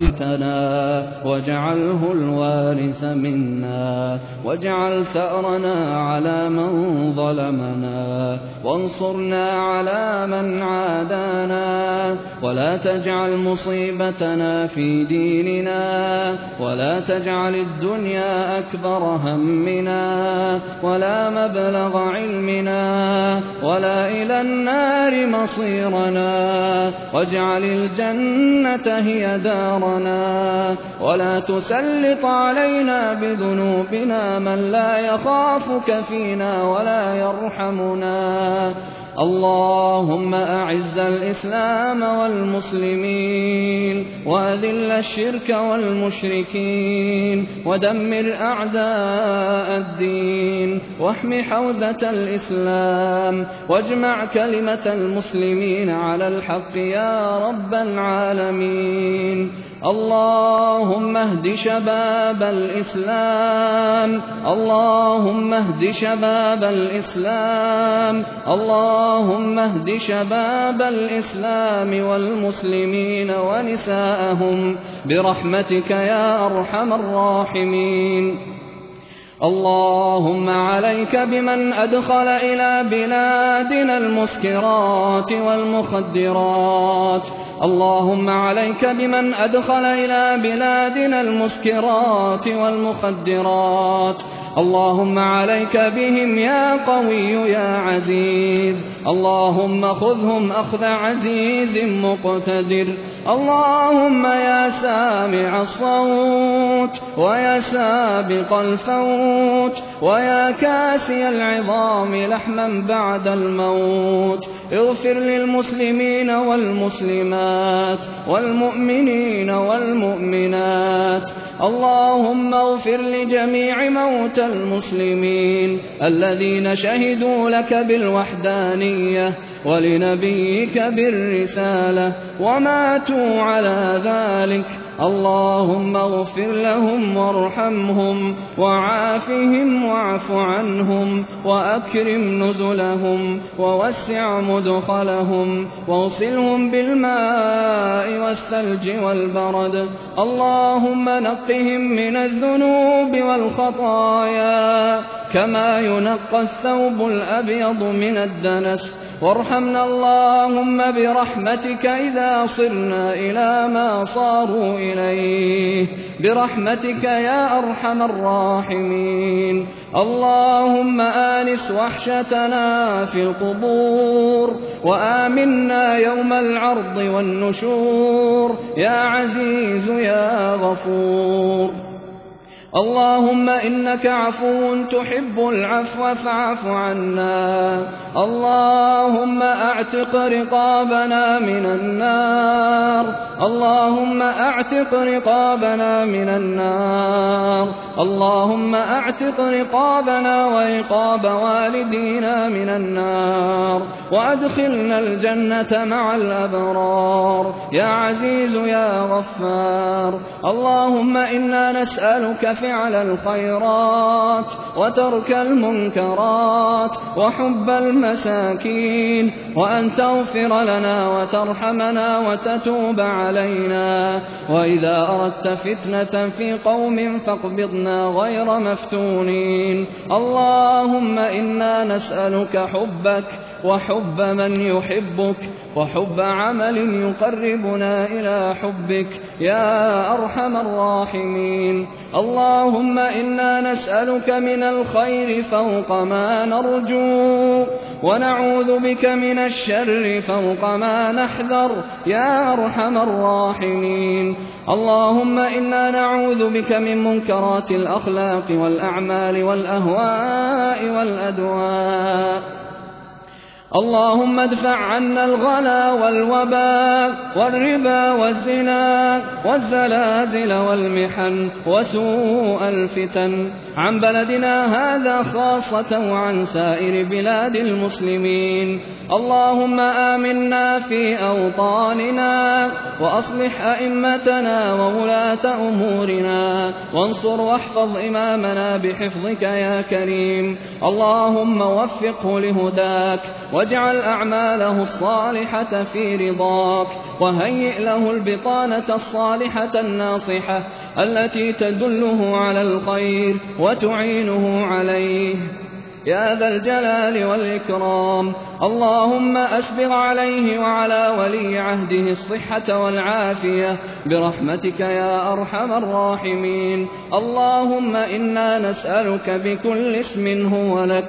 بيتنا واجعله الوارث منا واجعل ثأرنا على من ظلمنا وانصرنا على من عادانا ولا تجعل مصيبتنا في ديننا ولا تجعل الدنيا أكبر همنا ولا مبلغ علمنا ولا إلى النار مصيرنا واجعل الجنة هي دارنا أمرنا ولا تسلط علينا بذنوبنا من لا يخافك فينا ولا يرحمنا اللهم أعز الإسلام والمسلمين وأذل الشرك والمشركين ودمر أعداء الدين واحم حوزة الإسلام واجمع كلمة المسلمين على الحق يا رب العالمين اللهم اهد شباب الإسلام اللهم اهد شباب الإسلام اللهم اهد شباب الإسلام والمسلمين ونساءهم برحمتك يا أرحم الراحمين. اللهم عليك بمن أدخل إلى بلادنا المسكرات والمخدرات. اللهم عليك بمن أدخل إلى بلادنا المسكرات والمخدرات. اللهم عليك بهم يا قوي يا عزيز. اللهم خذهم أخذ عزيز مقتدر. اللهم يا سامع الصوت ويا سابق الفوت ويا كاسي العظام لحما بعد الموت. اغفر للمسلمين والمسلمات والمؤمنين والمؤمنات. اللهم اغفر لجميع موتى المسلمين الذين شهدوا لك بالوحدانية ولنبيك بالرسالة وماتوا على ذلك. اللهم اغفر لهم وارحمهم وعافهم واعف عنهم وأكرم نزلهم ووسع مدخلهم واغسلهم بالماء والثلج والبرد. اللهم نقهم من الذنوب والخطايا كما ينقى الثوب الأبيض من الدنس. وارحمنا اللهم برحمتك إذا صرنا إلى ما صاروا إليه. برحمتك يا أرحم الراحمين. اللهم آنس وحشتنا في القبور وآمنا يوم العرض والنشور. يا عزيز يا غفور. اللهم إنك عفو تحب العفو فاعف عنا. اللهم أعتق رقابنا من النار. اللهم أعتق رقابنا من النار. اللهم أعتق رقابنا ورقاب والدينا من النار وأدخلنا الجنة مع الأبرار. يا عزيز يا غفار اللهم إنا نسألك فعل الخيرات وترك المنكرات وحب المساكين وأن تغفر لنا وترحمنا وتتوب علينا. وإذا أردت فتنة في قوم فاقبضنا غير مفتونين. اللهم إنا نسألك حبك وحب من يحبك وحب عمل يقربنا إلى حبك. يا أرحم الراحمين. اللهم إنا نسألك من الخير فوق ما نرجو ونعوذ بك من الشر فوق ما نحذر. يا أرحم الراحمين. اللهم إنا نعوذ بك من منكرات الأخلاق والأعمال والأهواء والأدواء. اللهم ادفع عنا الغلا والوباء والربا والزنا والزلازل والمحن وسوء الفتن. عن بلدنا هذا خاصة وعن سائر بلاد المسلمين. اللهم آمنا في أوطاننا وأصلح أئمتنا وولاة أمورنا. وانصر واحفظ إمامنا بحفظك يا كريم. اللهم وفقه لهداك واجعل أعماله الصالحة في رضاك وهيئ له البطانة الصالحة الناصحة التي تدله على الخير وتعينه عليه. يا ذا الجلال والإكرام اللهم أسبغ عليه وعلى ولي عهده الصحة والعافية برحمتك يا أرحم الراحمين. اللهم إنا نسألك بكل اسم هو لك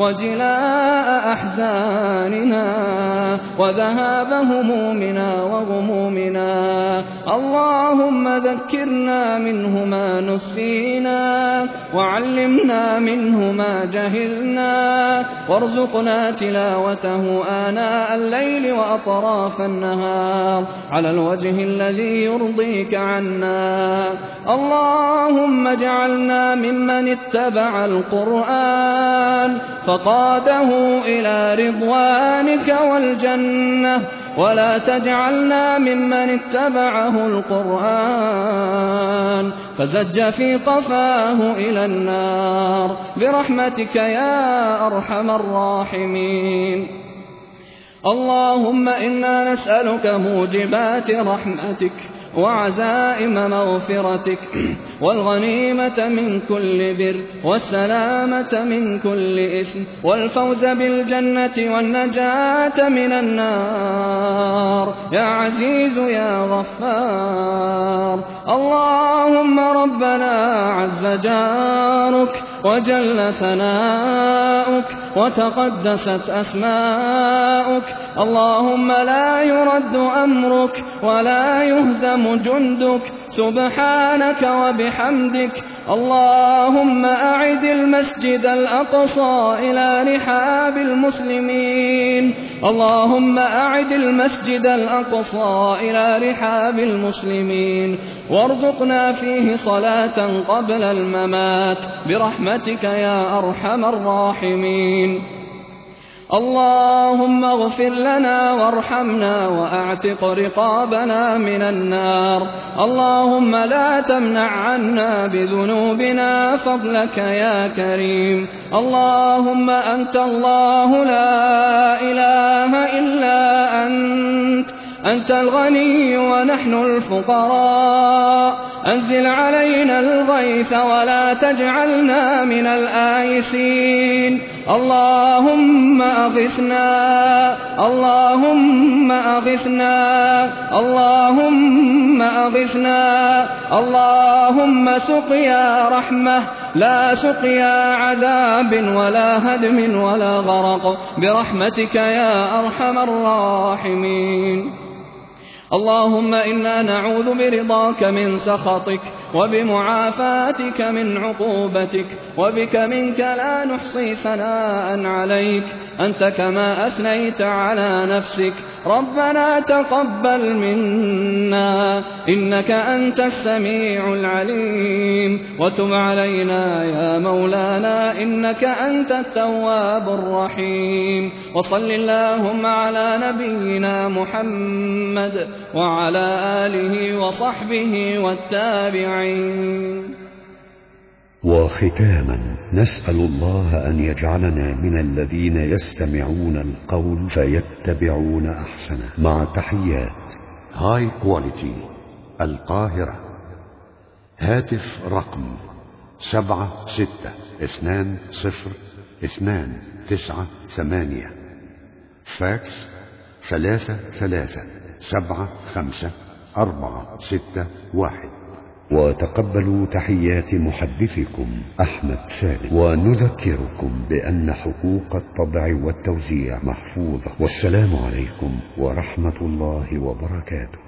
وجلاء أحزاننا وذهاب همومنا وغمومنا اللهم ذكرنا منه ما نسينا وعلمنا منه ما جهلنا وارزقنا تلاوته آناء الليل وأطراف النهار على الوجه الذي يرضيك عنا اللهم اجعلنا ممن اتبع القرآن فقاده إلى رضوانك والجنة ولا تجعلنا ممن اتبعه القرآن فزج في قفاه إلى النار برحمتك يا أرحم الراحمين. اللهم إنا نسألك موجبات رحمتك وعزائم مغفرتك والغنيمة من كل بر والسلامة من كل إثم والفوز بالجنة والنجاة من النار. يا عزيز يا غفار اللهم ربنا عز جارك وجل ثناؤك وتقدست أسماؤك. اللهم لا يرد أمرك ولا يهزم جندك. سبحانك وبحمدك اللهم أعد المسجد الأقصى إلى رحاب المسلمين. اللهم أعد المسجد الأقصى إلى رحاب المسلمين. وارزقنا فيه صلاة قبل الممات. برحمتك يا أرحم الراحمين. اللهم اغفر لنا وارحمنا وأعتق رقابنا من النار. اللهم لا تمنع عنا بذنوبنا فضلك يا كريم. اللهم أنت الله لا إله إلا أنت. أنت الغني ونحن الفقراء. أنزل علينا الغيث ولا تجعلنا من الآيسين. اللهم أغثنا اللهم أغثنا اللهم أغثنا اللهم سقيا رحمة. لا سقيا عذاب ولا هدم ولا غرق. برحمتك يا أرحم الراحمين. اللهم إنا نعوذ برضاك من سخطك وبمعافاتك من عقوبتك وبك منك لا نحصي ثناء عليك. أنت كما أثنيت على نفسك. ربنا تقبل منا إنك أنت السميع العليم وتب علينا يا مولانا إنك أنت التواب الرحيم وصل اللهم على نبينا محمد وعلى آله وصحبه والتابعين وختاما نسأل الله أن يجعلنا من الذين يستمعون القول فيتبعون أحسنه. مع تحيات هاي كواليتي القاهرة. هاتف رقم سبعة ستة اثنان صفر اثنان تسعة ثمانية. فاكس ثلاثة ثلاثة سبعة خمسة أربعة ستة واحد. وتقبلوا تحيات محدثكم أحمد سالم ونذكركم بأن حقوق الطبع والتوزيع محفوظة. والسلام عليكم ورحمة الله وبركاته.